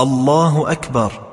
الله أكبر.